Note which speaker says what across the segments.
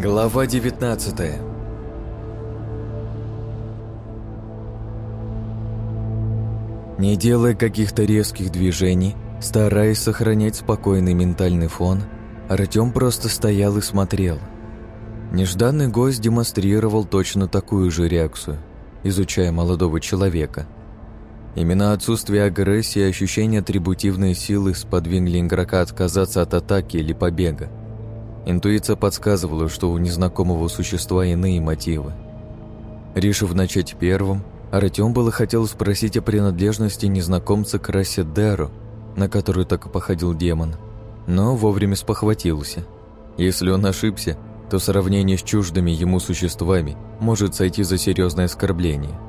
Speaker 1: Глава 19 Не делая каких-то резких движений, стараясь сохранять спокойный ментальный фон, Артём просто стоял и смотрел. Нежданный гость демонстрировал точно такую же реакцию, изучая молодого человека. Именно отсутствие агрессии и ощущение атрибутивной силы сподвигли игрока отказаться от атаки или побега. Интуиция подсказывала, что у незнакомого существа иные мотивы. Решив начать первым, Артем было хотел спросить о принадлежности незнакомца к расе Деру, на которую так и походил демон, но вовремя спохватился. Если он ошибся, то сравнение с чуждыми ему существами может сойти за серьезное оскорбление.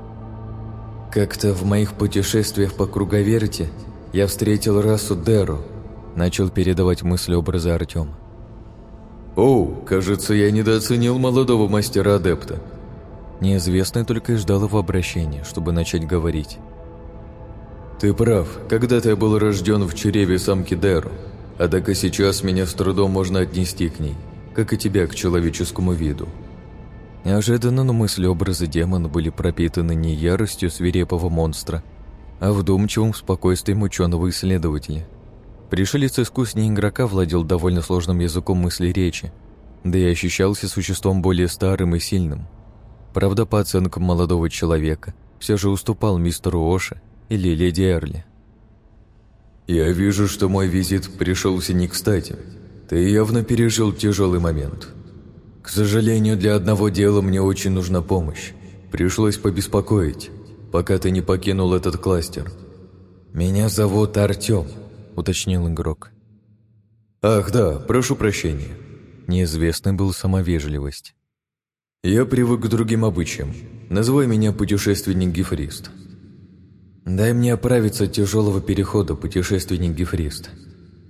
Speaker 1: «Как-то в моих путешествиях по круговерте я встретил расу Деру», начал передавать мысли образа Артем.
Speaker 2: «О, кажется, я недооценил молодого мастера-адепта».
Speaker 1: Неизвестный только и ждал его обращения, чтобы начать говорить.
Speaker 2: «Ты прав. Когда-то я был рожден в чреве самки Деру, однако сейчас меня с трудом можно отнести к ней, как и тебя к человеческому виду».
Speaker 1: Неожиданно, но мысли образа демона были пропитаны не яростью свирепого монстра, а вдумчивым спокойствием ученого исследователя – Пришелец искуснее игрока владел довольно сложным языком мысли речи, да и ощущался существом более старым и сильным. Правда, по оценкам молодого человека, все же уступал мистеру Оше или леди Эрли.
Speaker 2: «Я вижу, что мой визит пришелся не кстати. Ты явно пережил тяжелый момент. К сожалению, для одного дела мне очень нужна помощь. Пришлось побеспокоить, пока ты не покинул этот кластер. Меня зовут Артем», уточнил игрок. «Ах, да, прошу прощения».
Speaker 1: Неизвестной был самовежливость.
Speaker 2: «Я привык к другим обычаям. Называй меня путешественник Гефрист».
Speaker 1: «Дай мне оправиться от тяжелого перехода, путешественник Гефрист.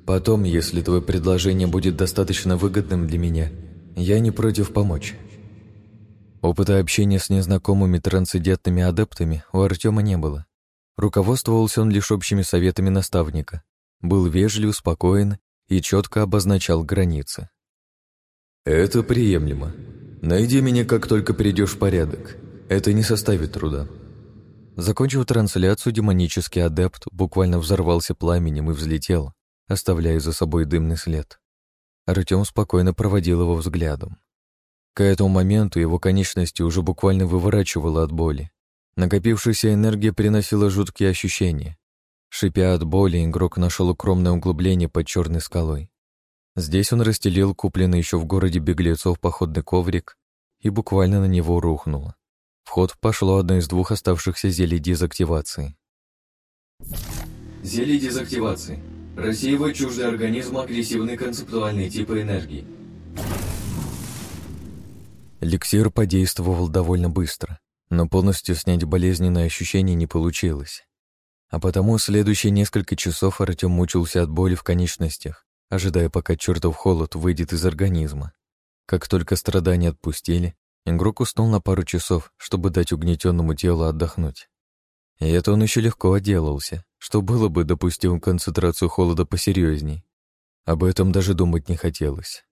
Speaker 1: Потом, если твое предложение будет достаточно выгодным для меня, я не против помочь». Опыта общения с незнакомыми трансцендентными адептами у Артема не было. Руководствовался он лишь общими советами наставника был вежлив, спокоен и четко обозначал границы.
Speaker 2: «Это приемлемо. Найди меня, как только придешь в порядок. Это не составит труда».
Speaker 1: Закончив трансляцию, демонический адепт буквально взорвался пламенем и взлетел, оставляя за собой дымный след. Артем спокойно проводил его взглядом. К этому моменту его конечности уже буквально выворачивало от боли. Накопившаяся энергия приносила жуткие ощущения, Шипя от боли, игрок нашел укромное углубление под черной скалой. Здесь он расстелил купленный еще в городе беглецов походный коврик и буквально на него рухнул. В ход пошло одно из двух оставшихся зелий дезактивации.
Speaker 3: Зелье дезактивации. Рассеивает чуждый организм агрессивные концептуальные типы энергии.
Speaker 1: Эликсир подействовал довольно быстро, но полностью снять болезненное ощущение не получилось. А потому следующие несколько часов Артем мучился от боли в конечностях, ожидая, пока чертов холод выйдет из организма. Как только страдания отпустили, игрок уснул на пару часов, чтобы дать угнетенному телу отдохнуть. И это он еще легко отделался, что было бы, допустил концентрацию холода посерьезней. Об этом даже думать не хотелось.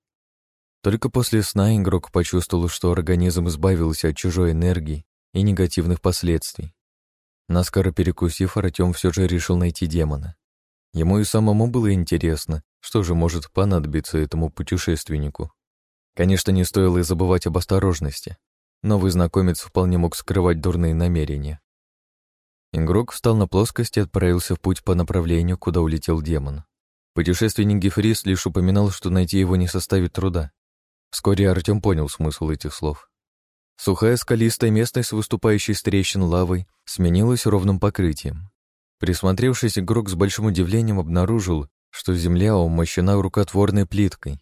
Speaker 1: Только после сна игрок почувствовал, что организм избавился от чужой энергии и негативных последствий. Наскоро перекусив, Артем все же решил найти демона. Ему и самому было интересно, что же может понадобиться этому путешественнику. Конечно, не стоило и забывать об осторожности. Новый знакомец вполне мог скрывать дурные намерения. Игрок встал на плоскость и отправился в путь по направлению, куда улетел демон. Путешественник Гефрис лишь упоминал, что найти его не составит труда. Вскоре Артем понял смысл этих слов. Сухая скалистая местность, выступающая из трещин лавой, сменилась ровным покрытием. Присмотревшись, игрок с большим удивлением обнаружил, что земля умощена рукотворной плиткой.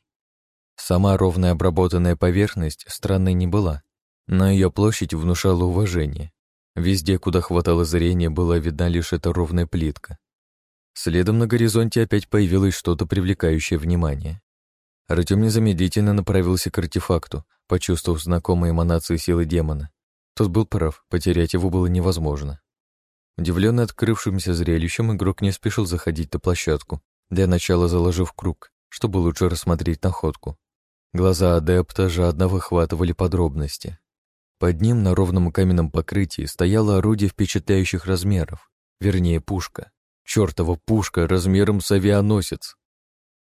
Speaker 1: Сама ровная обработанная поверхность странной не была, но ее площадь внушала уважение. Везде, куда хватало зрения, была видна лишь эта ровная плитка. Следом на горизонте опять появилось что-то привлекающее внимание. Артем незамедлительно направился к артефакту, почувствовав знакомые эманации силы демона. Тот был прав, потерять его было невозможно. Удивленный открывшимся зрелищем, игрок не спешил заходить на площадку, для начала заложив круг, чтобы лучше рассмотреть находку. Глаза адепта жадно выхватывали подробности. Под ним на ровном каменном покрытии стояло орудие впечатляющих размеров, вернее, пушка. Чёртова пушка размером с авианосец.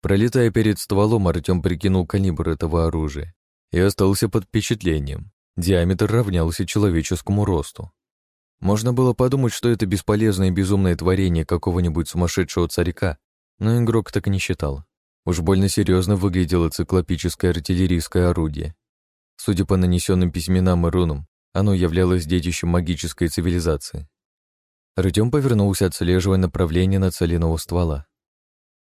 Speaker 1: Пролетая перед стволом, Артем прикинул калибр этого оружия и остался под впечатлением. Диаметр равнялся человеческому росту. Можно было подумать, что это бесполезное и безумное творение какого-нибудь сумасшедшего царика, но игрок так не считал. Уж больно серьезно выглядело циклопическое артиллерийское орудие. Судя по нанесенным письменам и рунам, оно являлось детищем магической цивилизации. Артем повернулся, отслеживая направление нацеленного ствола.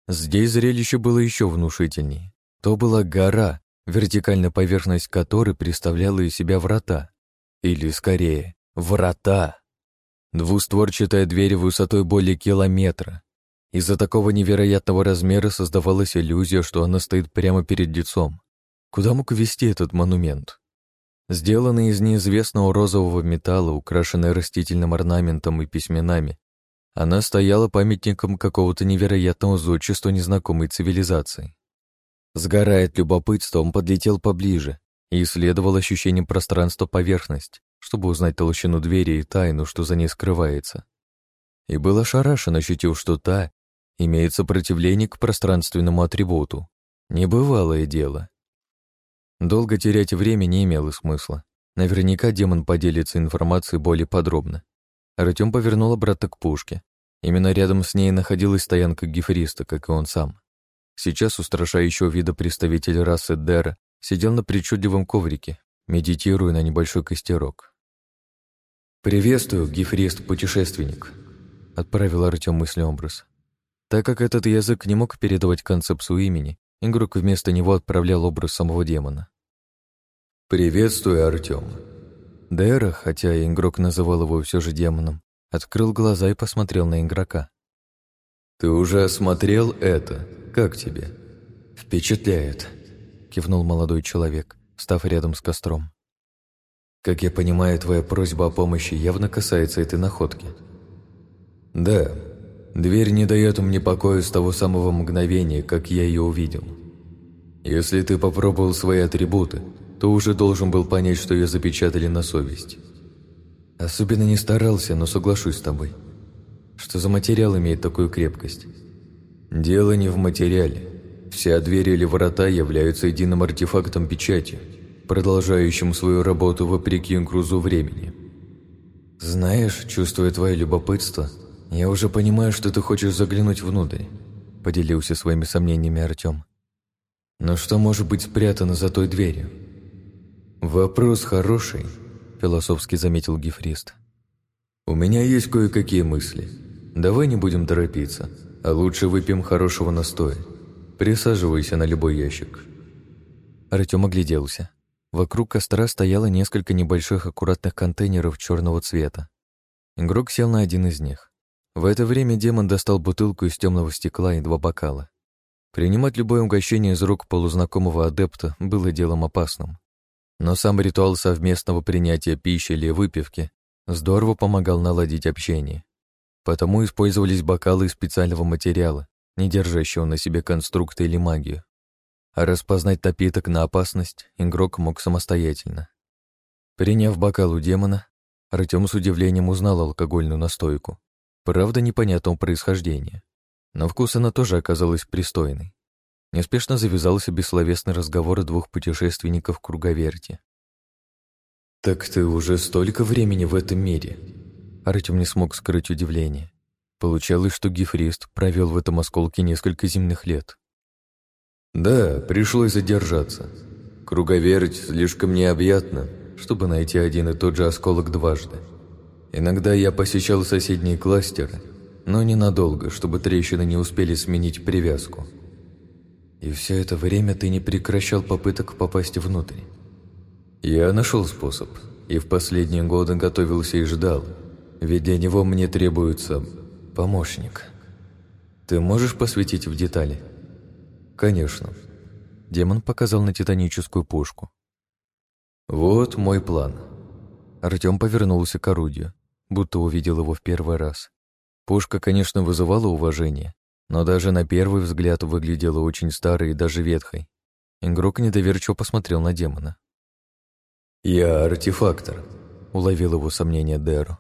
Speaker 1: Здесь зрелище было еще внушительнее. То была гора, вертикальная поверхность которой представляла из себя врата. Или, скорее, врата. Двустворчатая дверь высотой более километра. Из-за такого невероятного размера создавалась иллюзия, что она стоит прямо перед лицом. Куда мог вести этот монумент? Сделанный из неизвестного розового металла, украшенный растительным орнаментом и письменами, она стояла памятником какого-то невероятного зодчества незнакомой цивилизации. Сгорая от любопытства, он подлетел поближе и исследовал ощущение пространства поверхность, чтобы узнать толщину двери и тайну, что за ней скрывается. И был ошарашен, ощутив, что та имеет сопротивление к пространственному атрибуту. Небывалое дело. Долго терять время не имело смысла. Наверняка демон поделится информацией более подробно. Артем повернул обратно к пушке. Именно рядом с ней находилась стоянка гифриста, как и он сам. Сейчас устрашающего вида представитель расы Дера сидел на причудливом коврике, медитируя на небольшой костерок. «Приветствую, гифрист-путешественник», — отправил Артем мыслеобраз. Так как этот язык не мог передавать концепцию имени, Игрок вместо него отправлял образ самого демона.
Speaker 2: «Приветствую, Артем.
Speaker 1: Дэра, хотя игрок называл его все же демоном, открыл глаза и посмотрел на игрока.
Speaker 2: «Ты уже осмотрел это? Как тебе?»
Speaker 1: «Впечатляет», — кивнул молодой человек, став рядом с костром. «Как я понимаю, твоя просьба о помощи явно касается этой находки».
Speaker 2: «Да, Дверь не дает мне покоя с того самого мгновения, как я ее увидел. Если ты попробовал свои атрибуты, то уже должен был понять, что ее запечатали на совесть.
Speaker 1: Особенно не старался, но соглашусь с тобой. Что за материал имеет такую крепкость?
Speaker 2: Дело не в материале. Вся дверь или врата являются единым артефактом печати, продолжающим свою работу вопреки грузу времени.
Speaker 1: Знаешь, чувствуя твое любопытство, «Я уже понимаю, что ты хочешь заглянуть внутрь», — поделился своими сомнениями Артем. «Но что может быть спрятано за той дверью?»
Speaker 2: «Вопрос хороший», — философски заметил Гефрист. «У меня есть кое-какие мысли. Давай не будем торопиться, а лучше выпьем хорошего настоя. Присаживайся на любой ящик».
Speaker 1: Артем огляделся. Вокруг костра стояло несколько небольших аккуратных контейнеров черного цвета. Игрок сел на один из них. В это время демон достал бутылку из темного стекла и два бокала. Принимать любое угощение из рук полузнакомого адепта было делом опасным. Но сам ритуал совместного принятия пищи или выпивки здорово помогал наладить общение. Потому использовались бокалы из специального материала, не держащего на себе конструкты или магию. А распознать напиток на опасность игрок мог самостоятельно. Приняв бокал у демона, Артем с удивлением узнал алкогольную настойку. Правда, непонятного происхождения. На вкус она тоже оказалась пристойной. Неспешно завязался бессловесный разговор двух путешественников круговерти.
Speaker 2: «Так ты уже столько времени в этом мире?»
Speaker 1: Артем не смог скрыть удивление. Получалось, что Гифрист провел в этом осколке несколько земных лет.
Speaker 2: «Да, пришлось задержаться. Круговерть слишком необъятна, чтобы найти один и тот же осколок дважды. Иногда я посещал соседние кластеры, но ненадолго, чтобы трещины не успели сменить привязку.
Speaker 1: И все это время ты не прекращал попыток попасть внутрь.
Speaker 2: Я нашел способ, и в последние годы готовился и ждал, ведь для него мне требуется помощник.
Speaker 1: Ты можешь посвятить в детали?
Speaker 2: Конечно.
Speaker 1: Демон показал на титаническую пушку.
Speaker 2: Вот мой план.
Speaker 1: Артем повернулся к орудию будто увидел его в первый раз. Пушка, конечно, вызывала уважение, но даже на первый взгляд выглядела очень старой и даже ветхой. Игрок недоверчиво посмотрел на демона.
Speaker 2: «Я артефактор», — уловил его сомнение Дэру.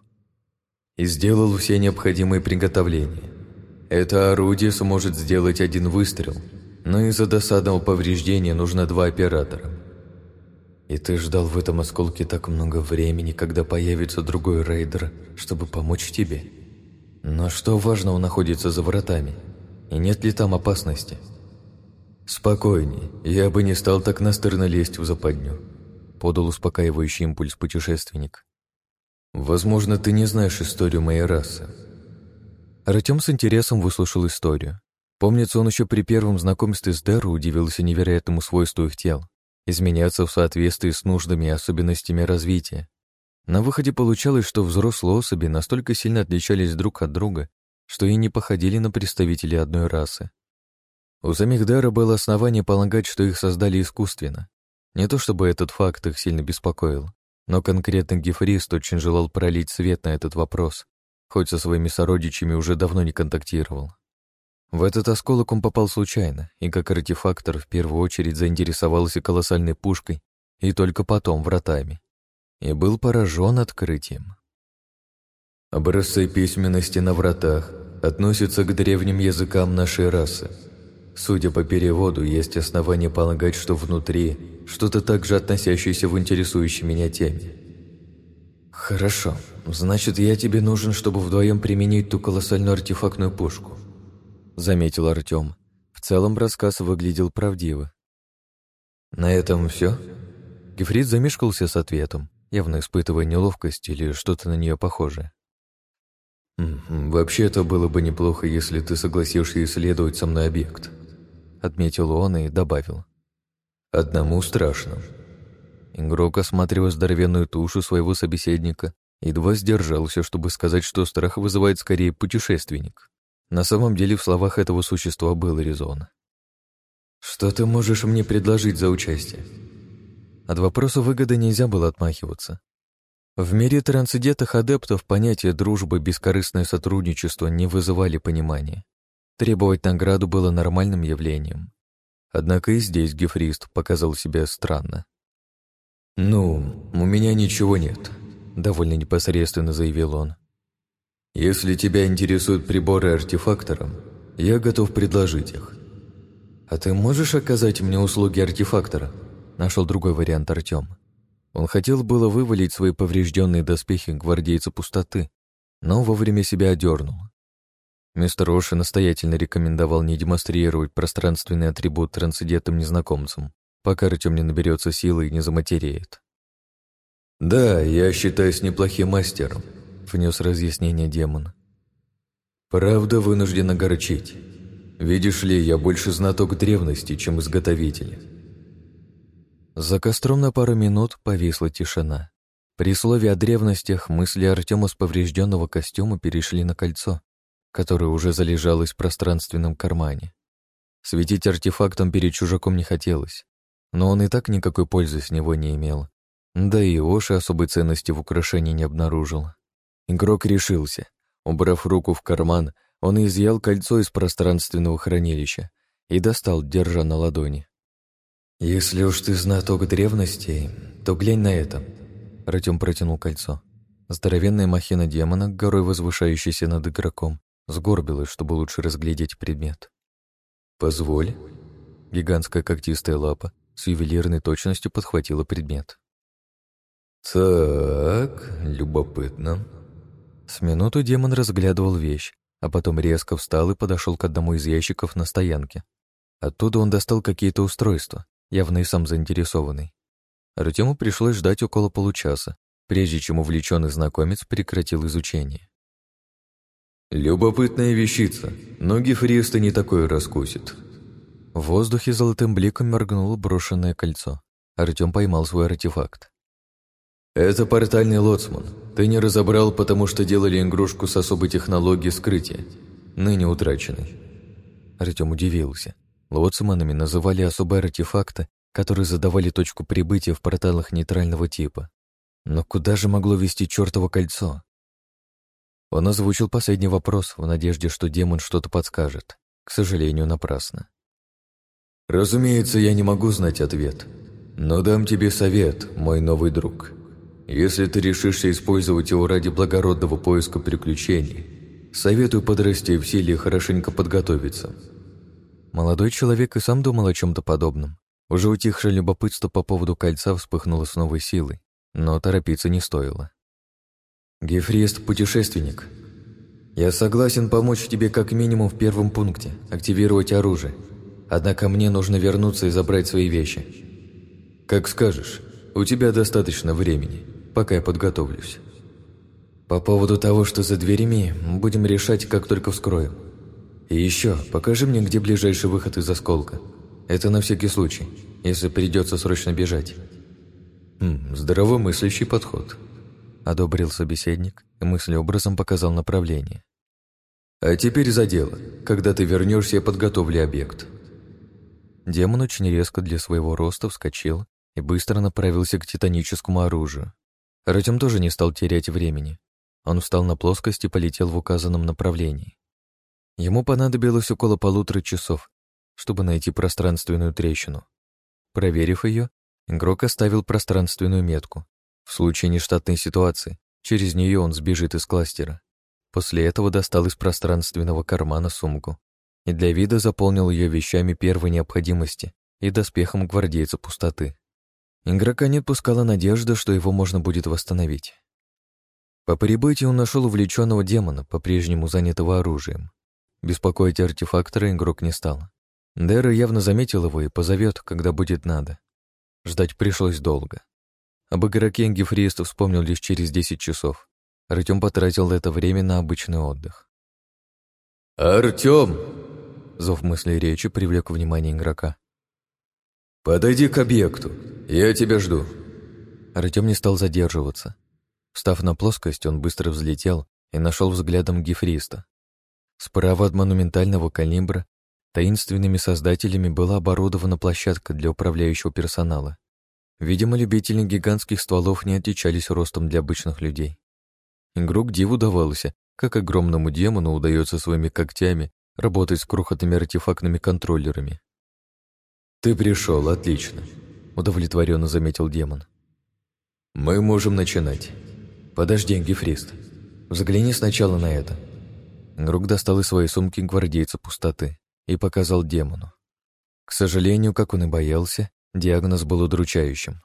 Speaker 2: «И сделал все необходимые приготовления. Это орудие сможет сделать один выстрел, но из-за досадного повреждения нужно два оператора. И ты ждал в этом осколке так много времени, когда появится другой рейдер, чтобы помочь тебе. Но что важного находится за вратами? И нет ли там опасности? Спокойней, я бы не стал так настырно лезть в западню. Подал успокаивающий импульс путешественник. Возможно, ты не знаешь историю моей расы.
Speaker 1: Артем с интересом выслушал историю. Помнится, он еще при первом знакомстве с Дэру удивился невероятному свойству их тел изменяться в соответствии с нуждами и особенностями развития. На выходе получалось, что взрослые особи настолько сильно отличались друг от друга, что и не походили на представителей одной расы. У самих Дара было основание полагать, что их создали искусственно. Не то чтобы этот факт их сильно беспокоил, но конкретно Гефрист очень желал пролить свет на этот вопрос, хоть со своими сородичами уже давно не контактировал. В этот осколок он попал случайно, и как артефактор в первую очередь заинтересовался колоссальной пушкой и только потом вратами. И был поражен открытием.
Speaker 2: Образцы письменности на вратах относятся к древним языкам нашей расы. Судя по переводу, есть основания полагать, что внутри что-то также относящееся в интересующей меня теме. Хорошо, значит, я тебе нужен, чтобы вдвоем применить ту колоссальную артефактную пушку. — заметил Артем. В целом рассказ выглядел правдиво. «На этом все?»
Speaker 1: Гефрит замешкался с ответом, явно испытывая неловкость или что-то на нее похожее.
Speaker 2: «Вообще-то было бы неплохо, если ты согласишься исследовать со мной объект», — отметил он и добавил. «Одному страшно».
Speaker 1: Игрок осматривал здоровенную тушу своего собеседника, едва сдержался, чтобы сказать, что страх вызывает скорее путешественник. На самом деле в словах этого существа был резон.
Speaker 2: «Что ты можешь мне предложить за участие?»
Speaker 1: От вопроса выгоды нельзя было отмахиваться. В мире трансцендентных адептов понятие дружбы, бескорыстное сотрудничество не вызывали понимания. Требовать награду было нормальным явлением. Однако и здесь Гефрист показал себя странно.
Speaker 2: «Ну, у меня ничего нет», — довольно непосредственно заявил он. Если тебя интересуют приборы артефактора, я готов предложить их.
Speaker 1: А ты можешь оказать мне услуги артефактора? Нашел другой вариант Артем. Он хотел было вывалить свои поврежденные доспехи гвардейцу пустоты, но вовремя себя одернул. Мистер Роши настоятельно рекомендовал не демонстрировать пространственный атрибут трансцендентным незнакомцам, пока Артем не наберется силы и не заматереет.
Speaker 2: «Да, я считаюсь неплохим мастером»,
Speaker 1: внес разъяснение демон.
Speaker 2: «Правда вынужден огорчить. Видишь ли, я больше знаток древности, чем изготовитель».
Speaker 1: За костром на пару минут повисла тишина. При слове о древностях мысли Артема с поврежденного костюма перешли на кольцо, которое уже залежалось в пространственном кармане. Светить артефактом перед чужаком не хотелось, но он и так никакой пользы с него не имел. Да и Оши особой ценности в украшении не обнаружил. Игрок решился. Убрав руку в карман, он изъял кольцо из пространственного хранилища и достал, держа на ладони.
Speaker 2: «Если уж ты знаток древности, то глянь на это».
Speaker 1: Артем протянул кольцо. Здоровенная махина демона, горой возвышающаяся над игроком, сгорбилась, чтобы лучше разглядеть предмет.
Speaker 2: «Позволь».
Speaker 1: Гигантская когтистая лапа с ювелирной точностью подхватила предмет.
Speaker 2: «Так, любопытно»,
Speaker 1: с минуту демон разглядывал вещь, а потом резко встал и подошел к одному из ящиков на стоянке. Оттуда он достал какие-то устройства, явно и сам заинтересованный. Артему пришлось ждать около получаса, прежде чем увлеченный знакомец прекратил изучение.
Speaker 2: «Любопытная вещица, но гифриста не такое раскусит».
Speaker 1: В воздухе золотым бликом моргнуло брошенное кольцо. Артем поймал свой артефакт.
Speaker 2: «Это портальный лоцман. Ты не разобрал, потому что делали игрушку с особой технологией скрытия, ныне утраченной».
Speaker 1: Артем удивился. Лоцманами называли особые артефакты, которые задавали точку прибытия в порталах нейтрального типа. Но куда же могло вести чертово кольцо? Он озвучил последний вопрос в надежде, что демон что-то подскажет. К сожалению, напрасно.
Speaker 2: Разумеется, я не могу знать ответ, но дам тебе совет, мой новый друг. Если ты решишься использовать его ради благородного поиска приключений, советую подрасти в силе и хорошенько подготовиться.
Speaker 1: Молодой человек и сам думал о чем-то подобном. Уже утихшее любопытство по поводу кольца вспыхнуло с новой силой, но торопиться не стоило.
Speaker 2: «Гефрест – путешественник. Я согласен помочь тебе как минимум в первом пункте – активировать оружие. Однако мне нужно вернуться и забрать свои вещи. Как скажешь, у тебя достаточно времени, пока я подготовлюсь. По поводу того, что за дверями, будем решать, как только вскроем. И еще, покажи мне, где ближайший выход из осколка. Это на всякий случай, если придется срочно бежать». Хм, здравомыслящий подход
Speaker 1: одобрил собеседник и мыслеобразом показал направление.
Speaker 2: «А теперь за дело. Когда ты вернешься, я подготовлю объект».
Speaker 1: Демон очень резко для своего роста вскочил и быстро направился к титаническому оружию. Артем тоже не стал терять времени. Он встал на плоскость и полетел в указанном направлении. Ему понадобилось около полутора часов, чтобы найти пространственную трещину. Проверив ее, игрок оставил пространственную метку, в случае нештатной ситуации, через нее он сбежит из кластера. После этого достал из пространственного кармана сумку и для вида заполнил ее вещами первой необходимости и доспехом гвардейца пустоты. Игрока не отпускала надежда, что его можно будет восстановить. По прибытии он нашел увлеченного демона, по-прежнему занятого оружием. Беспокоить артефактора игрок не стал. Дэра явно заметил его и позовет, когда будет надо. Ждать пришлось долго. Об игроке Гефриста вспомнил лишь через 10 часов. Артем потратил это время на обычный отдых.
Speaker 2: «Артем!»
Speaker 1: Зов мысли речи привлек внимание игрока.
Speaker 2: «Подойди к объекту. Я тебя жду».
Speaker 1: Артем не стал задерживаться. Встав на плоскость, он быстро взлетел и нашел взглядом гифриста. Справа от монументального калибра таинственными создателями была оборудована площадка для управляющего персонала. Видимо, любители гигантских стволов не отличались ростом для обычных людей. Игрок диву давался, как огромному демону удается своими когтями работать с крохотными артефактными контроллерами.
Speaker 2: «Ты пришел, отлично», — удовлетворенно заметил демон. «Мы можем начинать. Подожди, Гефрист. Взгляни сначала на это».
Speaker 1: Игрок достал из своей сумки гвардейца пустоты и показал демону. К сожалению, как он и боялся, Диагноз был удручающим.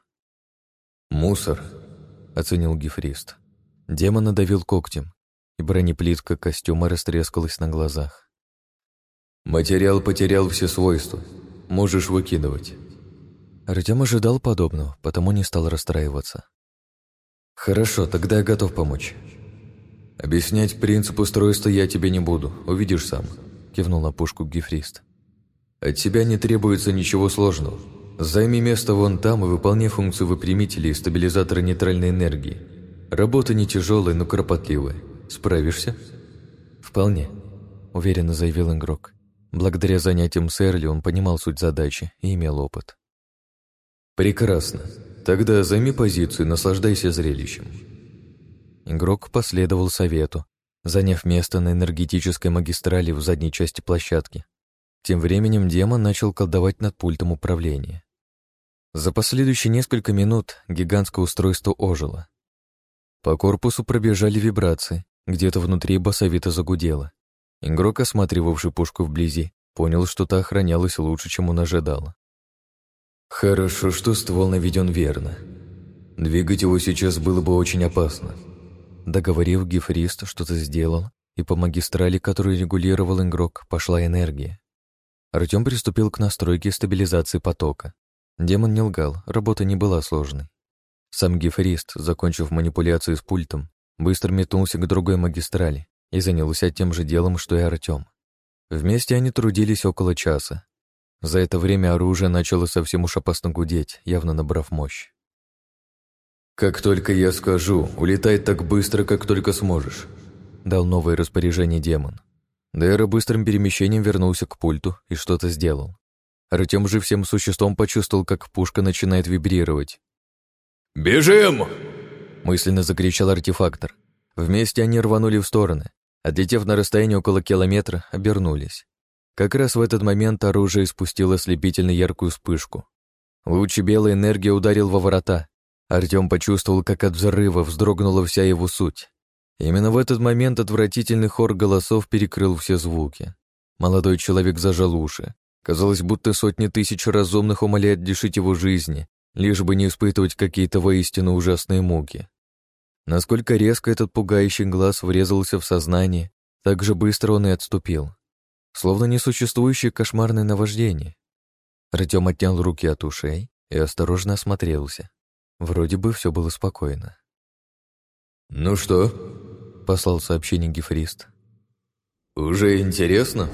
Speaker 2: «Мусор», — оценил гифрист.
Speaker 1: Демон надавил когтем, и бронеплитка костюма растрескалась на глазах.
Speaker 2: «Материал потерял все свойства. Можешь выкидывать».
Speaker 1: Артем ожидал подобного, потому не стал расстраиваться.
Speaker 2: «Хорошо, тогда я готов помочь. Объяснять принцип устройства я тебе не буду, увидишь сам», — кивнул на пушку гифрист. «От тебя не требуется ничего сложного. Займи место вон там и выполняй функцию выпрямителя и стабилизатора нейтральной энергии. Работа не тяжелая, но кропотливая. Справишься?
Speaker 1: Вполне, уверенно заявил игрок. Благодаря занятиям с Эрли он понимал суть задачи и имел опыт.
Speaker 2: Прекрасно. Тогда займи позицию и наслаждайся зрелищем.
Speaker 1: Игрок последовал совету, заняв место на энергетической магистрали в задней части площадки. Тем временем демон начал колдовать над пультом управления. За последующие несколько минут гигантское устройство ожило. По корпусу пробежали вибрации, где-то внутри басовито загудело. Игрок, осматривавший пушку вблизи, понял, что та охранялась лучше, чем он ожидал.
Speaker 2: «Хорошо, что ствол наведен верно. Двигать его сейчас было бы очень опасно».
Speaker 1: Договорив, гифрист что-то сделал, и по магистрали, которую регулировал игрок, пошла энергия. Артем приступил к настройке стабилизации потока. Демон не лгал, работа не была сложной. Сам гифрист, закончив манипуляцию с пультом, быстро метнулся к другой магистрали и занялся тем же делом, что и Артем. Вместе они трудились около часа. За это время оружие начало совсем уж опасно гудеть, явно набрав мощь.
Speaker 2: «Как только я скажу, улетай так быстро, как только сможешь», — дал новое распоряжение демон.
Speaker 1: Дэра быстрым перемещением вернулся к пульту и что-то сделал. Артем же всем существом почувствовал, как пушка начинает вибрировать.
Speaker 2: «Бежим!»
Speaker 1: — мысленно закричал артефактор. Вместе они рванули в стороны. Отлетев на расстояние около километра, обернулись. Как раз в этот момент оружие испустило слепительно яркую вспышку. Луч белой энергии ударил во ворота. Артем почувствовал, как от взрыва вздрогнула вся его суть. Именно в этот момент отвратительный хор голосов перекрыл все звуки. Молодой человек зажал уши. Казалось, будто сотни тысяч разумных умоляют лишить его жизни, лишь бы не испытывать какие-то воистину ужасные муки. Насколько резко этот пугающий глаз врезался в сознание, так же быстро он и отступил. Словно несуществующее кошмарное наваждение. Артем отнял руки от ушей и осторожно осмотрелся. Вроде бы все было спокойно.
Speaker 2: «Ну что?»
Speaker 1: — послал сообщение Гефрист.
Speaker 2: «Уже интересно?»